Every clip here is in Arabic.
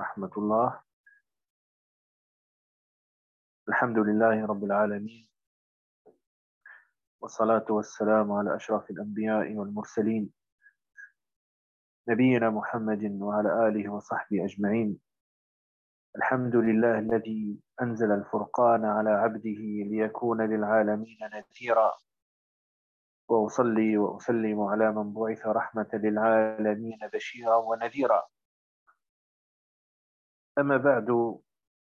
رحمۃ اللہ الحمد لله رب العالمين. والصلاة والسلام على أشرف الأنبياء والمرسلين. نبينا محمد وعلى آله وصحبه أجمعين. الحمد لله الذي أنزل الفرقان على عبده ليكون للعالمين نذيرا. وأصلي وأسلم على من بعث رحمة للعالمين بشيرا ونذيرا. أما بعد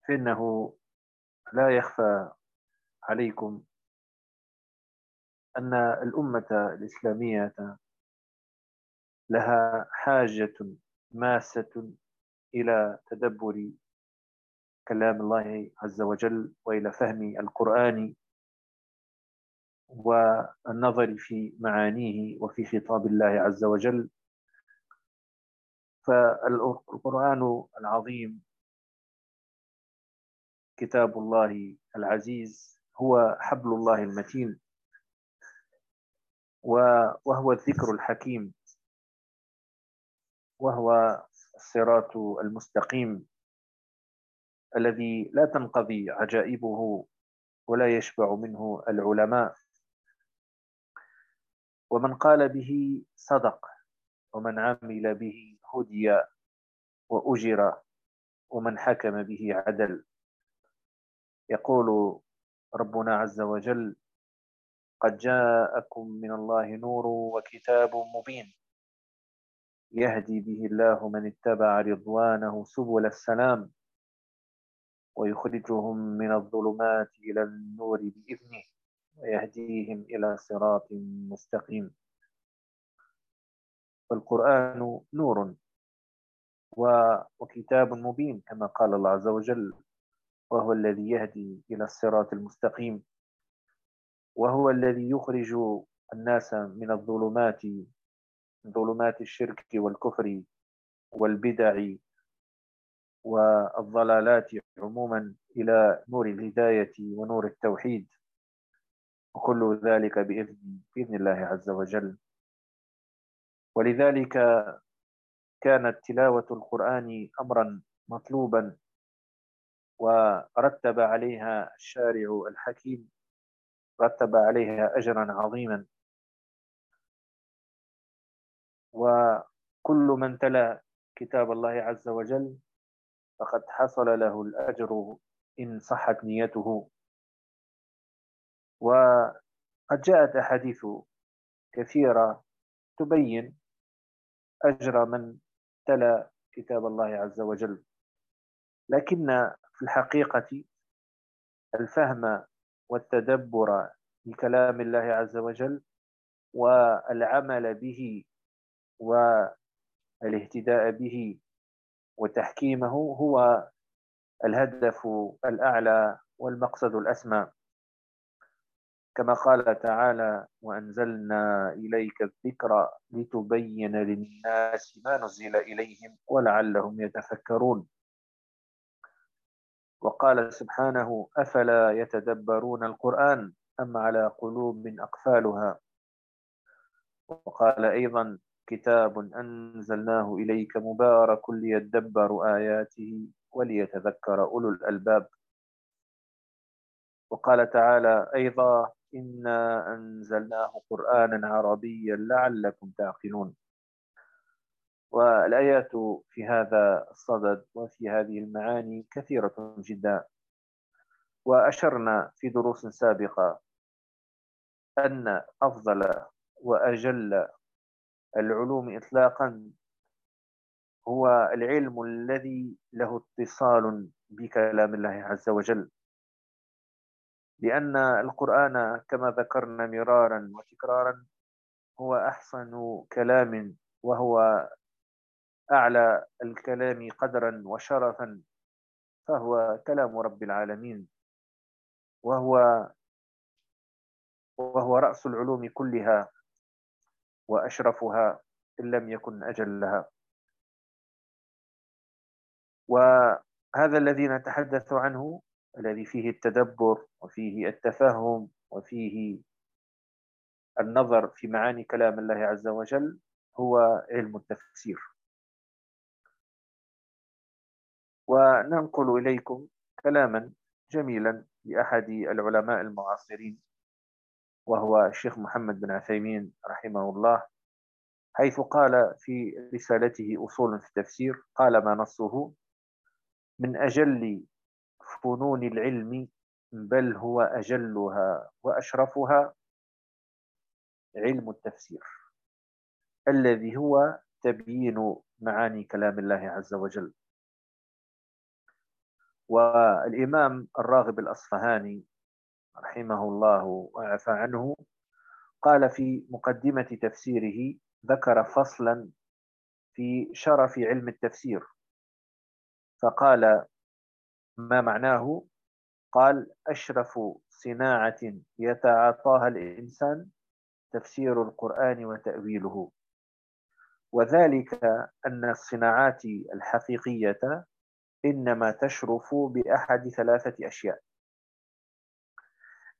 فإنه لا يخفى عليكم أن الأمة الإسلامية لها حاجة ماسة إلى تدبر كلام الله عز وجل وإلى فهم القرآن والنظر في معانيه وفي خطاب الله عز وجل. فالقرآن العظيم كتاب الله العزيز هو حبل الله المتين وهو الذكر الحكيم وهو الصراط المستقيم الذي لا تنقضي عجائبه ولا يشبع منه العلماء. ومن قال به صدق ومن عمل به هدي وأجر ومن حكم به عدل. يقول ربنا عز وجل قد جاءكم من الله نور وكتاب مبين يهدي به الله من اتبع رضوانه سبل السلام ويخرجهم من الظلمات إلى النور بإذنه ويهديهم إلى صراط مستقيم. فالقرآن نور وكتاب مبين كما قال الله عز وجل. وهو الذي يهدي إلى الصراط المستقيم وهو الذي يخرج الناس من الظلمات ظلمات الشرك والكفر والبدع والضلالات عموما إلى نور الهداية ونور التوحيد. وكل ذلك بإذن, بإذن الله عز وجل. ولذلك كانت تلاوة القرآن أمرا مطلوبا ورتب عليها الشارع الحكيم رتب عليها أجرا عظيما وكل من تلا كتاب الله عز وجل فقد حصل له الأجر إن صحت نيته وقد جاءت أحاديث كثيرة تبين أجر من تلا كتاب الله عز وجل لكن في الحقيقة الفهم والتدبر لكلام الله عز وجل والعمل به والاهتداء به وتحكيمه هو الهدف الأعلى والمقصد الأسمى. كما قال تعالى وأنزلنا إليك الذكر لتبين للناس ما نزل إليهم ولعلهم يتفكرون وقال سبحانه أفلا يتدبرون القرآن أم على قلوب أقفالها؟ وقال أيضا كتاب أنزلناه إليك مبارك ليتدبر آياته وليتذكر أولو الألباب. وقال تعالى أيضا إنا أنزلناه قرآنا عربيا لعلكم تعقلون. والآيات في هذا الصدد وفي هذه المعاني كثيرة جدا. وأشرنا في دروس سابقة أن أفضل وأجل العلوم إطلاقا هو العلم الذي له اتصال بكلام الله عز وجل. لأن القرآن كما ذكرنا مرارا وتكرارا هو أحسن كلام وهو أعلى الكلام قدرا وشرفا فهو كلام رب العالمين وهو وهو رأس العلوم كلها وأشرفها إن لم يكن أجلها. وهذا الذي نتحدث عنه الذي فيه التدبر وفيه التفهم وفيه النظر في معاني كلام الله عز وجل هو علم التفسير. وننقل إليكم كلاما جميلا لأحد العلماء المعاصرين وهو الشيخ محمد بن عثيمين رحمه الله حيث قال في رسالته أصول في التفسير قال ما نصه من أجل فنون العلم بل هو أجلها وأشرفها علم التفسير الذي هو تبيين معاني كلام الله عز وجل. والإمام الراغب الأصفهاني رحمه الله وعفى عنه قال في مقدمة تفسيره ذكر فصلا في شرف علم التفسير فقال ما معناه؟ قال أشرف صناعة يتعاطاها الإنسان تفسير القرآن وتأويله وذلك أن الصناعات الحقيقية إنما تشرف بأحد ثلاثة أشياء.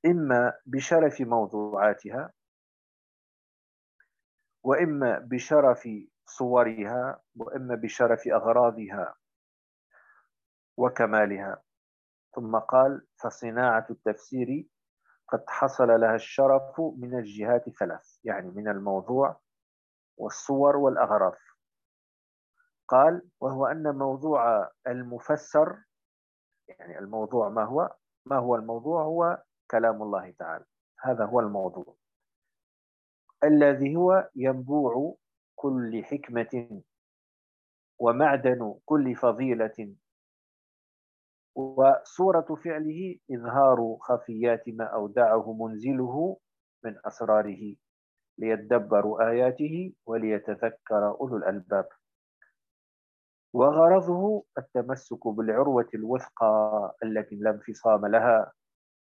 إما بشرف موضوعاتها وإما بشرف صورها وإما بشرف أغراضها وكمالها. ثم قال فصناعة التفسير قد حصل لها الشرف من الجهات ثلاث يعني من الموضوع والصور والأغراض. قال وهو أن موضوع المفسر يعني الموضوع ما هو؟ ما هو الموضوع؟ هو كلام الله تعالى. هذا هو الموضوع. الذي هو ينبوع كل حكمة ومعدن كل فضيلة. وصورة فعله إظهار خفيات ما أودعه منزله من أسراره ليدبروا آياته وليتذكر أولو الألباب. وغرضه التمسك بالعروة الوثقى التي لا انفصام لها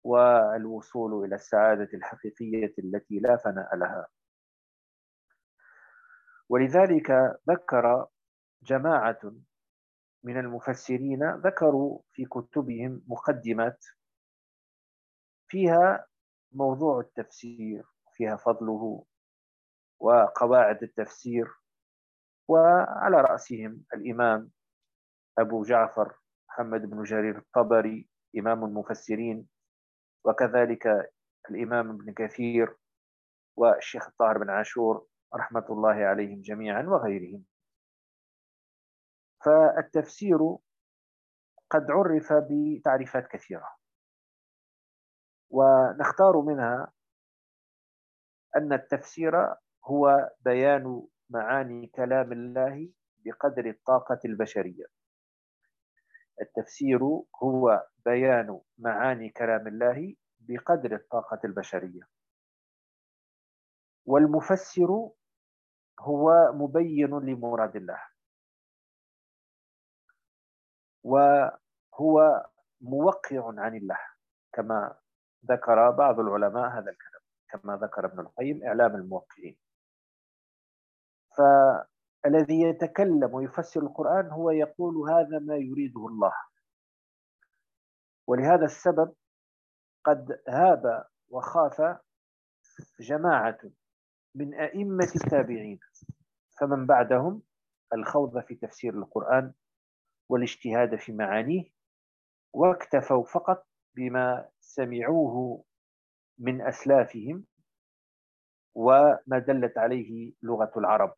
والوصول إلى السعادة الحقيقية التي لا فناء لها. ولذلك ذكر جماعة من المفسرين ذكروا في كتبهم مقدمات فيها موضوع التفسير فيها فضله وقواعد التفسير وعلى رأسهم الإمام أبو جعفر محمد بن جرير الطبري إمام المفسرين وكذلك الإمام ابن كثير والشيخ الطاهر بن عاشور رحمة الله عليهم جميعا وغيرهم. فالتفسير قد عرف بتعريفات كثيرة ونختار منها أن التفسير هو بيان معاني كلام الله بقدر الطاقة البشرية. التفسير هو بيان معاني كلام الله بقدر الطاقة البشرية. والمفسر هو مبين لمراد الله. وهو موقع عن الله كما ذكر بعض العلماء هذا الكلام كما ذكر ابن القيم إعلام الموقعين. فالذي يتكلم ويفسر القرآن هو يقول هذا ما يريده الله. ولهذا السبب قد هاب وخاف جماعة من أئمة التابعين فمن بعدهم الخوض في تفسير القرآن والاجتهاد في معانيه واكتفوا فقط بما سمعوه من أسلافهم وما دلت عليه لغة العرب.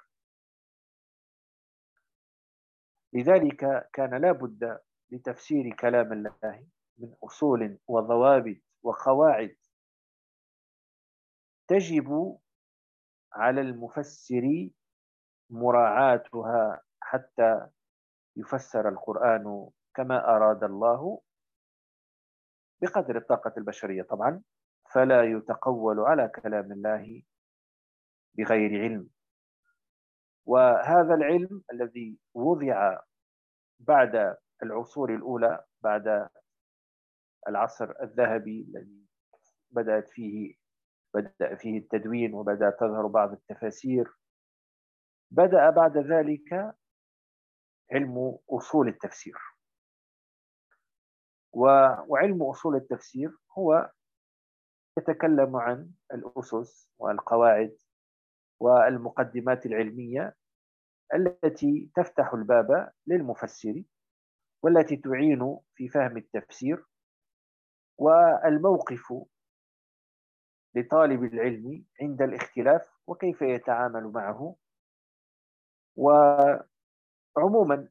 لذلك كان لا بد لتفسير كلام الله من أصول وضوابط وقواعد تجب على المفسر مراعاتها حتى يفسر القرآن كما أراد الله بقدر الطاقة البشرية. طبعا فلا يتقول على كلام الله بغير علم. وهذا العلم الذي وضع بعد العصور الأولى بعد العصر الذهبي الذي بدأت فيه بدأ فيه التدوين وبدأ تظهر بعض التفاسير بدأ بعد ذلك علم أصول التفسير. وعلم أصول التفسير هو يتكلم عن الأسس والقواعد والمقدمات العلمية التي تفتح الباب للمفسر والتي تعين في فهم التفسير والموقف لطالب العلم عند الاختلاف وكيف يتعامل معه وعموما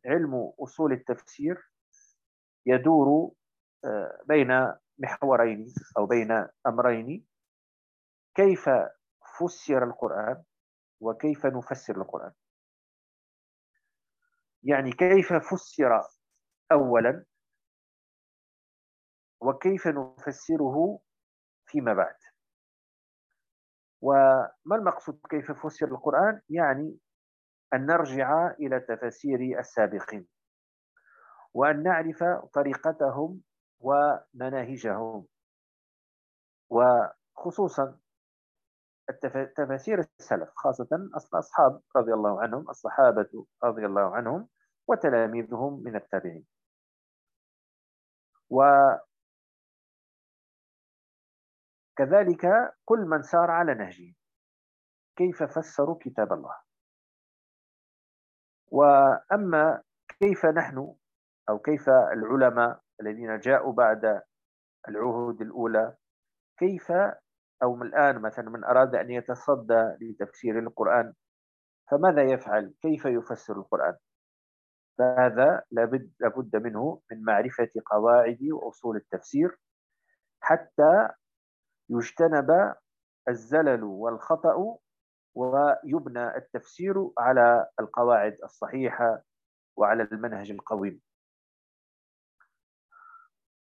علم أصول التفسير يدور آه، بين محورين أو بين أمرين. كيف فسر القرآن؟ وكيف نفسر القرآن. يعني كيف فسر أولا وكيف نفسره فيما بعد. وما المقصود كيف فسر القرآن؟ يعني أن نرجع إلى تفاسير السابقين وأن نعرف طريقتهم ومناهجهم وخصوصا تفاسير السلف خاصة أصحاب رضي الله عنهم الصحابة رضي الله عنهم وتلاميذهم من التابعين. وكذلك كل من سار على نهجه. كيف فسروا كتاب الله؟ وأما كيف نحن أو كيف العلماء الذين جاءوا بعد العهود الأولى كيف أو من الآن مثلا من أراد أن يتصدى لتفسير القرآن فماذا يفعل؟ كيف يفسر القرآن؟ فهذا لابد, لابد منه من معرفة قواعد وأصول التفسير حتى يجتنب الزلل والخطأ ويبنى التفسير على القواعد الصحيحة وعلى المنهج القويم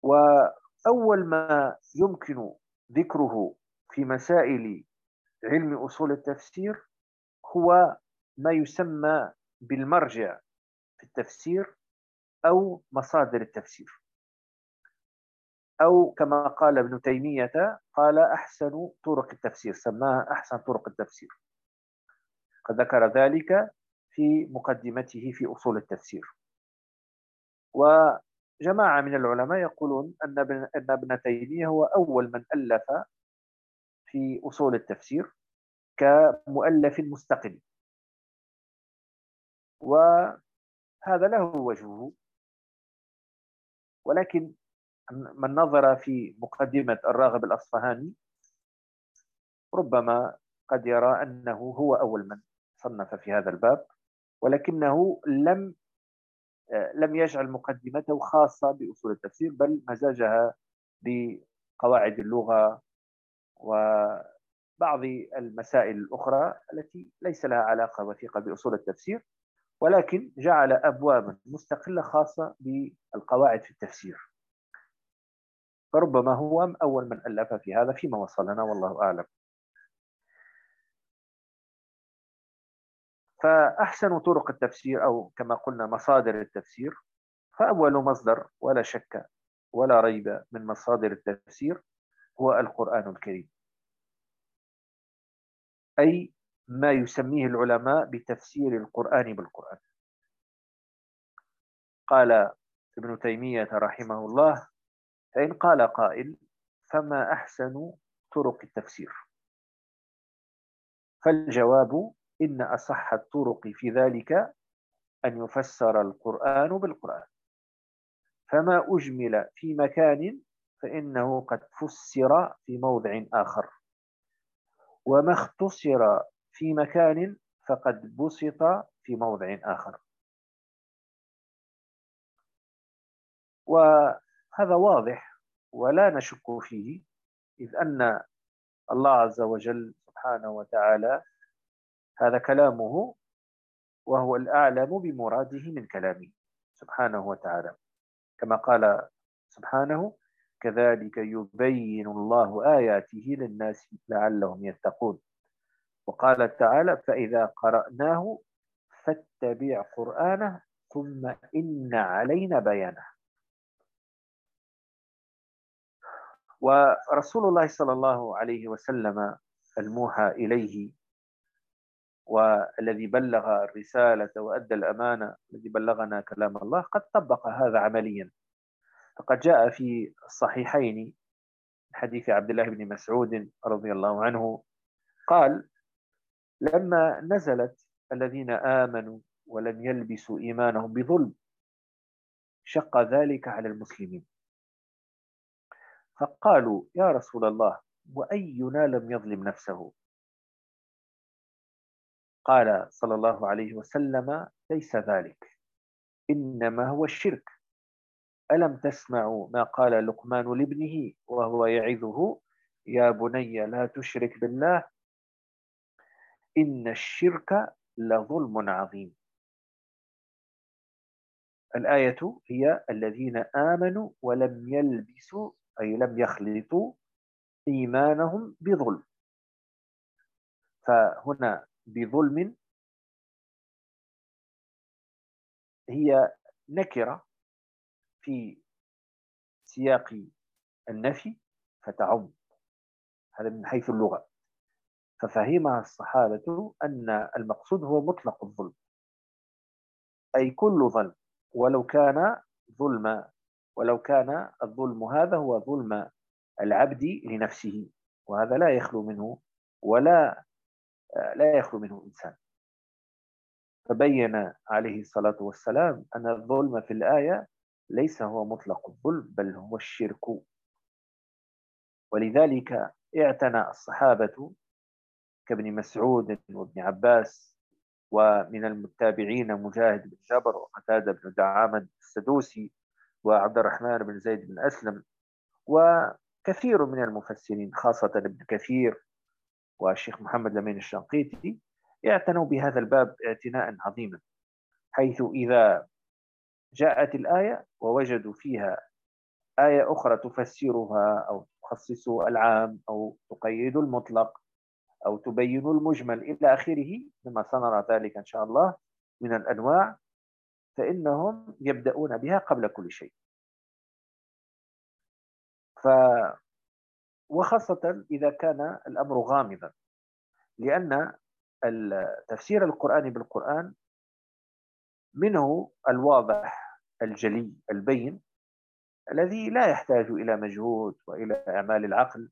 وأول ما يمكن ذكره في مسائل علم أصول التفسير هو ما يسمى بالمرجع في التفسير أو مصادر التفسير. أو كما قال ابن تيمية قال أحسن طرق التفسير سماها أحسن طرق التفسير. قد ذكر ذلك في مقدمته في أصول التفسير. وجماعة من العلماء يقولون أن ابن تيمية هو أول من ألف في أصول التفسير كمؤلف مستقل. وهذا له وجهه. ولكن من نظر في مقدمة الراغب الأصفهاني ربما قد يرى أنه هو أول من صنف في هذا الباب ولكنه لم لم يجعل مقدمته خاصة بأصول التفسير بل مزاجها بقواعد اللغة وبعض المسائل الأخرى التي ليس لها علاقة وثيقة بأصول التفسير ولكن جعل أبوابا مستقلة خاصة بالقواعد في التفسير. فربما هو أول من ألف في هذا فيما وصلنا والله أعلم. فأحسن طرق التفسير أو كما قلنا مصادر التفسير فأول مصدر ولا شك ولا ريب من مصادر التفسير هو القرآن الكريم. أي ما يسميه العلماء بتفسير القرآن بالقرآن. قال ابن تيمية رحمه الله فإن قال قائل فما أحسن طرق التفسير؟ فالجواب إن أصح الطرق في ذلك أن يفسر القرآن بالقرآن. فما أجمل في مكان فإنه قد فسر في موضع آخر. وما اختصر في مكان فقد بسط في موضع آخر. وهذا واضح ولا نشك فيه إذ أن الله عز وجل سبحانه وتعالى هذا كلامه وهو الأعلم بمراده من كلامه سبحانه وتعالى. كما قال سبحانه كذلك يبين الله آياته للناس لعلهم يتقون. وقال تعالى فإذا قرأناه فاتبع قرآنه ثم إن علينا بيانه. ورسول الله صلى الله عليه وسلم الموحى إليه والذي بلغ الرسالة وأدى الأمانة الذي بلغنا كلام الله قد طبق هذا عمليا. فقد جاء في الصحيحين حديث عبد الله بن مسعود رضي الله عنه. قال لما نزلت الذين آمنوا ولم يلبسوا إيمانهم بظلم شق ذلك على المسلمين. فقالوا يا رسول الله وأينا لم يظلم نفسه؟ قال صلى الله عليه وسلم ليس ذلك إنما هو الشرك. ألم تسمعوا ما قال لقمان لابنه وهو يعظه؟ يا بني لا تشرك بالله إن الشرك لظلم عظيم. الآية هي الذين آمنوا ولم يلبسوا أي لم يخلطوا إيمانهم بظلم. فهنا بظلم هي نكرة في سياق النفي فتعم. هذا من حيث اللغة. ففهمها الصحابة أن المقصود هو مطلق الظلم. أي كل ظلم ولو كان ظلما ولو كان الظلم هذا هو ظلم العبد لنفسه. وهذا لا يخلو منه ولا لا يخلو منه إنسان. فبين عليه الصلاة والسلام أن الظلم في الآية ليس هو مطلق الظلم بل هو الشرك. ولذلك اعتنى الصحابة كابن مسعود وابن عباس ومن المتابعين مجاهد بن جبر وقتاد بن دعامة السدوسي وعبد الرحمن بن زيد بن أسلم وكثير من المفسرين خاصة ابن كثير والشيخ محمد لمين الشنقيتي اعتنوا بهذا الباب اعتناء عظيما حيث إذا جاءت الآية ووجدوا فيها آية أخرى تفسرها أو تخصص العام أو تقيد المطلق أو تبين المجمل إلى آخره مما سنرى ذلك إن شاء الله من الأنواع فإنهم يبدأون بها قبل كل شيء. ف وخاصة إذا كان الأمر غامضا لأن تفسير القرآن بالقرآن منه الواضح الجلي البين الذي لا يحتاج إلى مجهود وإلى أعمال العقل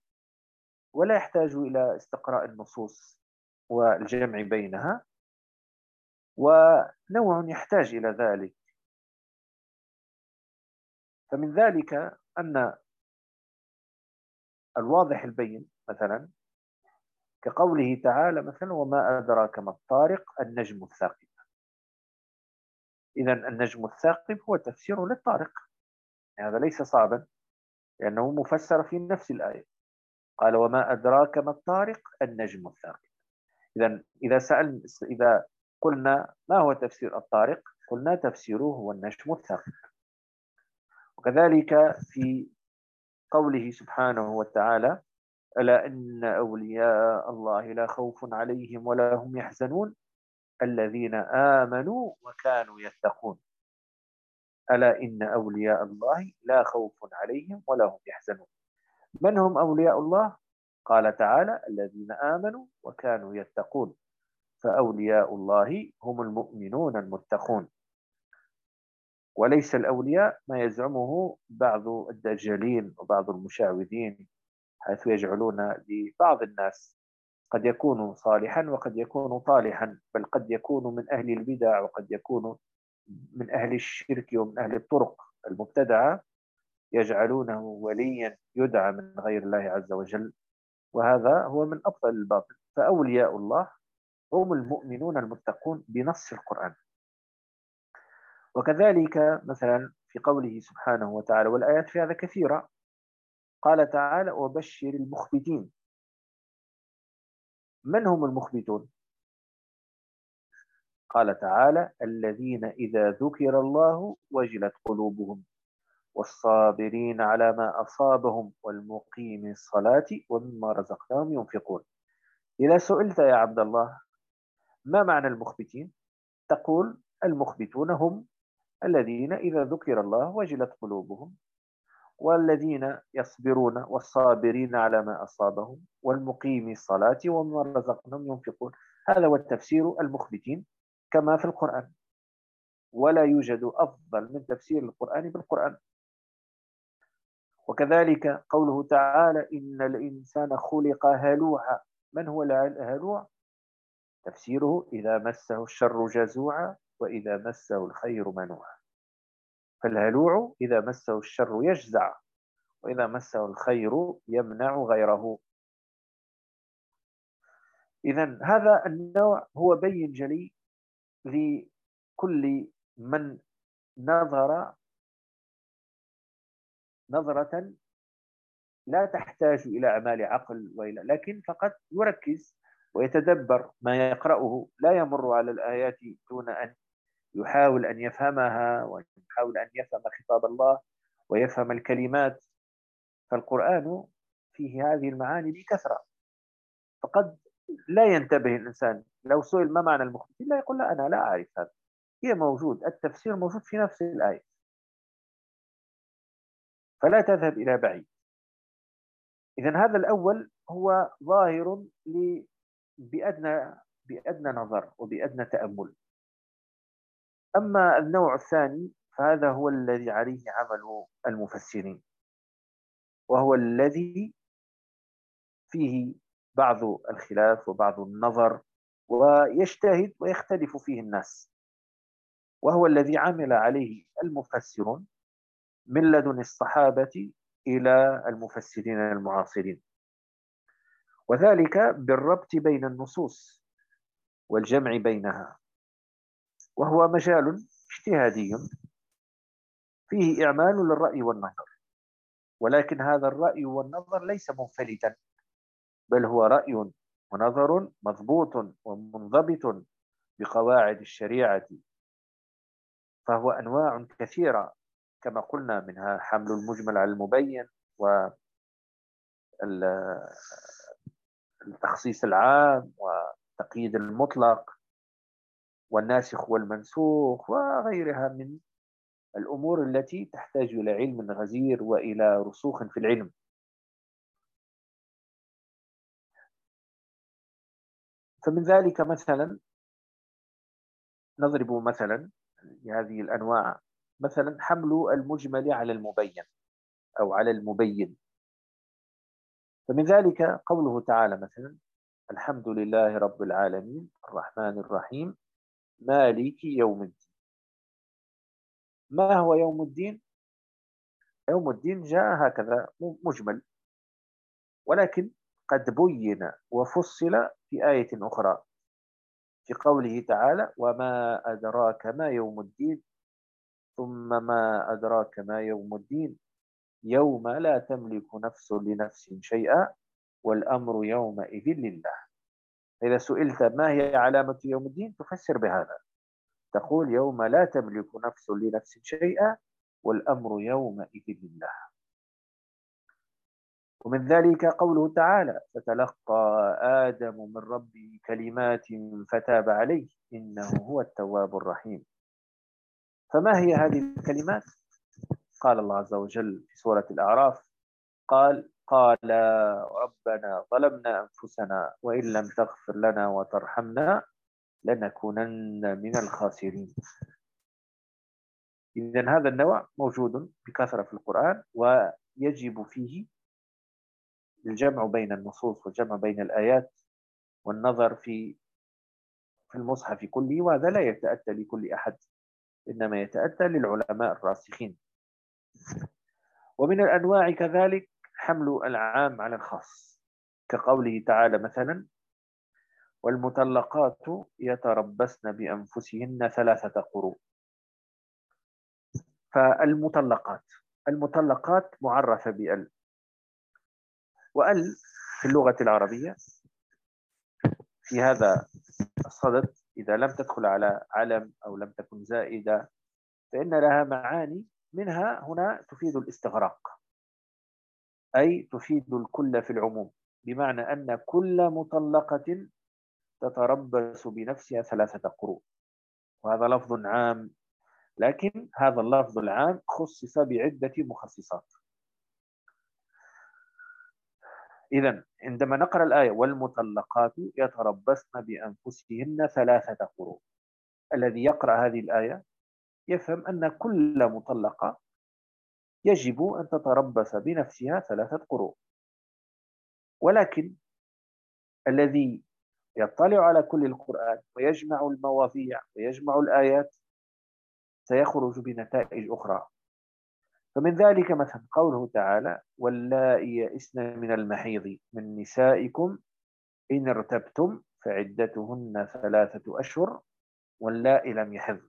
ولا يحتاج إلى استقراء النصوص والجمع بينها ونوع يحتاج إلى ذلك. فمن ذلك أن الواضح البين مثلا كقوله تعالى مثلا وما أدراك ما الطارق النجم الثاقب إذا النجم الثاقب هو تفسير للطارق. هذا ليس صعبا لأنه مفسر في نفس الآية. قال وما أدراك ما الطارق؟ النجم الثاقب. إذا إذا سأل إذا قلنا ما هو تفسير الطارق؟ قلنا تفسيره هو النجم الثاقب. وكذلك في قوله سبحانه وتعالى ألا إن أولياء الله لا خوف عليهم ولا هم يحزنون؟ الذين آمنوا وكانوا يتقون. ألا إن أولياء الله لا خوف عليهم ولا هم يحزنون. من هم أولياء الله؟ قال تعالى الذين آمنوا وكانوا يتقون. فأولياء الله هم المؤمنون المتقون. وليس الأولياء ما يزعمه بعض الدجالين وبعض المشعوذين حيث يجعلون لبعض الناس قد يكون صالحا وقد يكون طالحا بل قد يكون من أهل البدع وقد يكون من أهل الشرك ومن أهل الطرق. المبتدعة يجعلونه وليا يدعى من غير الله عز وجل وهذا هو من أبطل الباطل. فأولياء الله هم المؤمنون المتقون بنص القرآن. وكذلك مثلا في قوله سبحانه وتعالى والآيات في هذا كثيرة قال تعالى وبشر المخبتين من هم المخبتون؟ قال تعالى الذين إذا ذكر الله وجلت قلوبهم والصابرين على ما أصابهم والمقيم الصلاة ومما رزقناهم ينفقون. إذا سئلت يا عبد الله ما معنى المخبتين؟ تقول المخبتون هم الذين إذا ذكر الله وجلت قلوبهم والذين يصبرون والصابرين على ما أصابهم والمقيم الصلاة ومن رزقهم ينفقون. هذا هو التفسير المخبتين كما في القرآن. ولا يوجد أفضل من تفسير القرآن بالقرآن. وكذلك قوله تعالى إن الإنسان خلق هلوعا. من هو الهلوع؟ تفسيره إذا مسه الشر جزوعا وإذا مسه الخير منوعا. فالهلوع إذا مسه الشر يجزع وإذا مسه الخير يمنع غيره. إذا هذا النوع هو بين جلي لكل من نظر نظرة لا تحتاج إلى أعمال عقل وإلى لكن فقط يركز ويتدبر ما يقرأه. لا يمر على الآيات دون أن يحاول أن يفهمها ويحاول أن يفهم خطاب الله ويفهم الكلمات. فالقرآن فيه هذه المعاني بكثرة. فقد لا ينتبه الإنسان. لو سئل ما معنى المخبتين لا يقول لا أنا لا أعرف هذا. هي موجود التفسير موجود في نفس الآية. فلا تذهب إلى بعيد. إذا هذا الأول هو ظاهر بأدنى بأدنى نظر وبأدنى تأمل. أما النوع الثاني فهذا هو الذي عليه عمل المفسرين وهو الذي فيه بعض الخلاف وبعض النظر ويجتهد ويختلف فيه الناس وهو الذي عمل عليه المفسرون من لدن الصحابة إلى المفسرين المعاصرين. وذلك بالربط بين النصوص والجمع بينها. وهو مجال اجتهادي. فيه إعمال للرأي والنظر. ولكن هذا الرأي والنظر ليس منفلتا بل هو رأي ونظر مضبوط ومنضبط بقواعد الشريعة. فهو أنواع كثيرة كما قلنا منها حمل المجمل على المبين و التخصيص العام وتقييد المطلق. والناسخ والمنسوخ وغيرها من الأمور التي تحتاج إلى علم غزير وإلى رسوخ في العلم. فمن ذلك مثلا نضرب مثلا لهذه الأنواع. مثلا حمل المجمل على المبين أو على المبين. فمن ذلك قوله تعالى مثلا الحمد لله رب العالمين الرحمن الرحيم مالك يوم الدين. ما هو يوم الدين؟ يوم الدين جاء هكذا مجمل. ولكن قد بين وفصل في آية أخرى في قوله تعالى وما أدراك ما يوم الدين ثم ما أدراك ما يوم الدين يوم لا تملك نفس لنفس شيئا والأمر يومئذ لله. إذا سئلت ما هي علامة يوم الدين تفسر بهذا. تقول يوم لا تملك نفس لنفس شيئا والأمر يومئذ لله. ومن ذلك قوله تعالى فتلقى آدم من ربه كلمات فتاب عليه إنه هو التواب الرحيم. فما هي هذه الكلمات؟ قال الله عز وجل في سورة الأعراف قال قال ربنا ظلمنا أنفسنا وإن لم تغفر لنا وترحمنا لنكونن من الخاسرين. إذن هذا النوع موجود بكثرة في القرآن ويجب فيه الجمع بين النصوص والجمع بين الآيات والنظر في في المصحف كله وهذا لا يتأتى لكل أحد إنما يتأتى للعلماء الراسخين. ومن الأنواع كذلك حمل العام على الخاص كقوله تعالى مثلا والمطلقات يتربصن بأنفسهن ثلاثة قروء فالمطلقات المطلقات معرفة بأل وأل في اللغة العربية في هذا الصدد إذا لم تدخل على علم أو لم تكن زائدة فإن لها معاني منها هنا تفيد الاستغراق. أي تفيد الكل في العموم بمعنى أن كل مطلقة تتربص بنفسها ثلاثة قروء. وهذا لفظ عام لكن هذا اللفظ العام خصص بعدة مخصصات. إذا عندما نقرأ الآية والمطلقات يتربصن بأنفسهن ثلاثة قروء. الذي يقرأ هذه الآية يفهم أن كل مطلقة يجب أن تتربص بنفسها ثلاثة قروء ولكن الذي يطلع على كل القرآن ويجمع المواضيع ويجمع الآيات سيخرج بنتائج أخرى. فمن ذلك مثلا قوله تعالى واللائي يئسن من المحيض من نسائكم إن ارتبتم فعدتهن ثلاثة أشهر واللائي لم يحض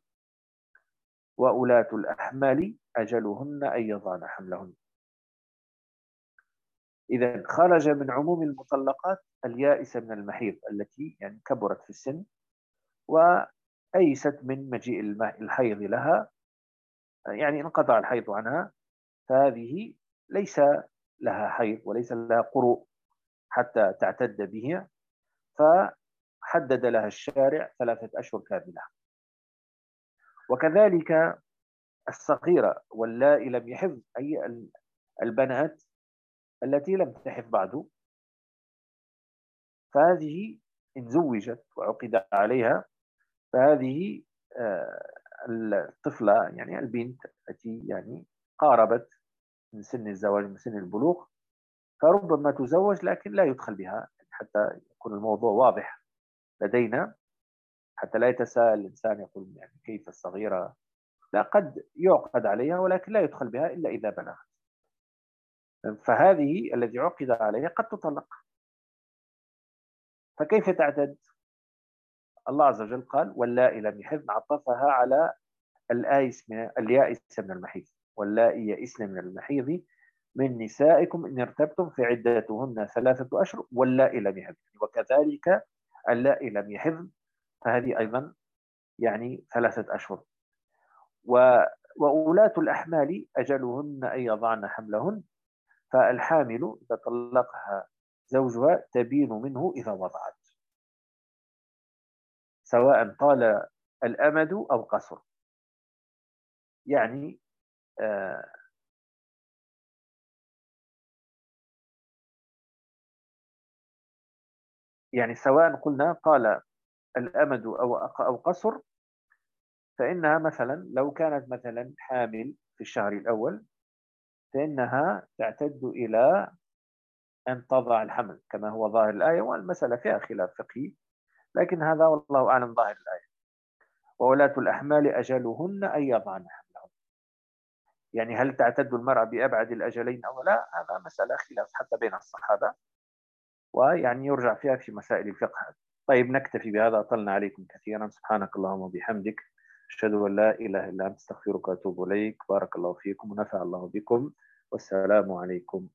وأولاة الأحمال أجلهن أن يضان حملهن. إذا خرج من عموم المطلقات اليائسة من المحيض التي يعني كبرت في السن وأيست من مجيء الحيض لها يعني انقطع الحيض عنها. فهذه ليس لها حيض وليس لها قروء حتى تعتد به فحدد لها الشارع ثلاثة أشهر كاملة. وكذلك الصغيرة واللائي لم يحف أي البنات التي لم تحف بعد. فهذه إن زوجت وعقد عليها فهذه آه، الطفلة يعني البنت التي يعني قاربت من سن الزواج من سن البلوغ فربما تزوج لكن لا يدخل بها حتى يكون الموضوع واضح لدينا حتى لا يتساءل الإنسان يقول يعني كيف الصغيرة لا قد يعقد عليها ولكن لا يدخل بها إلا إذا بلغت. فهذه الذي عقد عليها قد تطلق. فكيف تعتد؟ الله عز وجل قال واللائي لم يحضن عطفها على الآيس من اليائس من المحيض. واللائي يئسن من المحيض من نسائكم إن ارتبتم فعدتهن ثلاثة أشهر واللائي لم يحضن وكذلك اللائي لم يحضن فهذه أيضا يعني ثلاثة أشهر. وأولاة الأحمال أجلهن أن يضعن حملهن فالحامل إذا طلقها زوجها تبين منه إذا وضعت. سواء طال الأمد أو قصر. يعني آه، يعني سواء قلنا طال الأمد أو أو قصر فإنها مثلا لو كانت مثلا حامل في الشهر الأول فإنها تعتد إلى أن تضع الحمل كما هو ظاهر الآية والمسألة فيها خلاف فقهي لكن هذا والله أعلم ظاهر الآية. وولاة الأحمال أجلهن أن يضعن حملهن. يعني هل تعتد المرأة بأبعد الأجلين أو لا؟ هذا مسألة خلاف حتى بين الصحابة ويعني يرجع فيها في مسائل الفقه. طيب نكتفي بهذا أطلنا عليكم كثيرا. سبحانك اللهم وبحمدك. أشهد أن لا إله إلا أنت أستغفرك وأتوب إليك. بارك الله فيكم ونفع الله بكم. والسلام عليكم.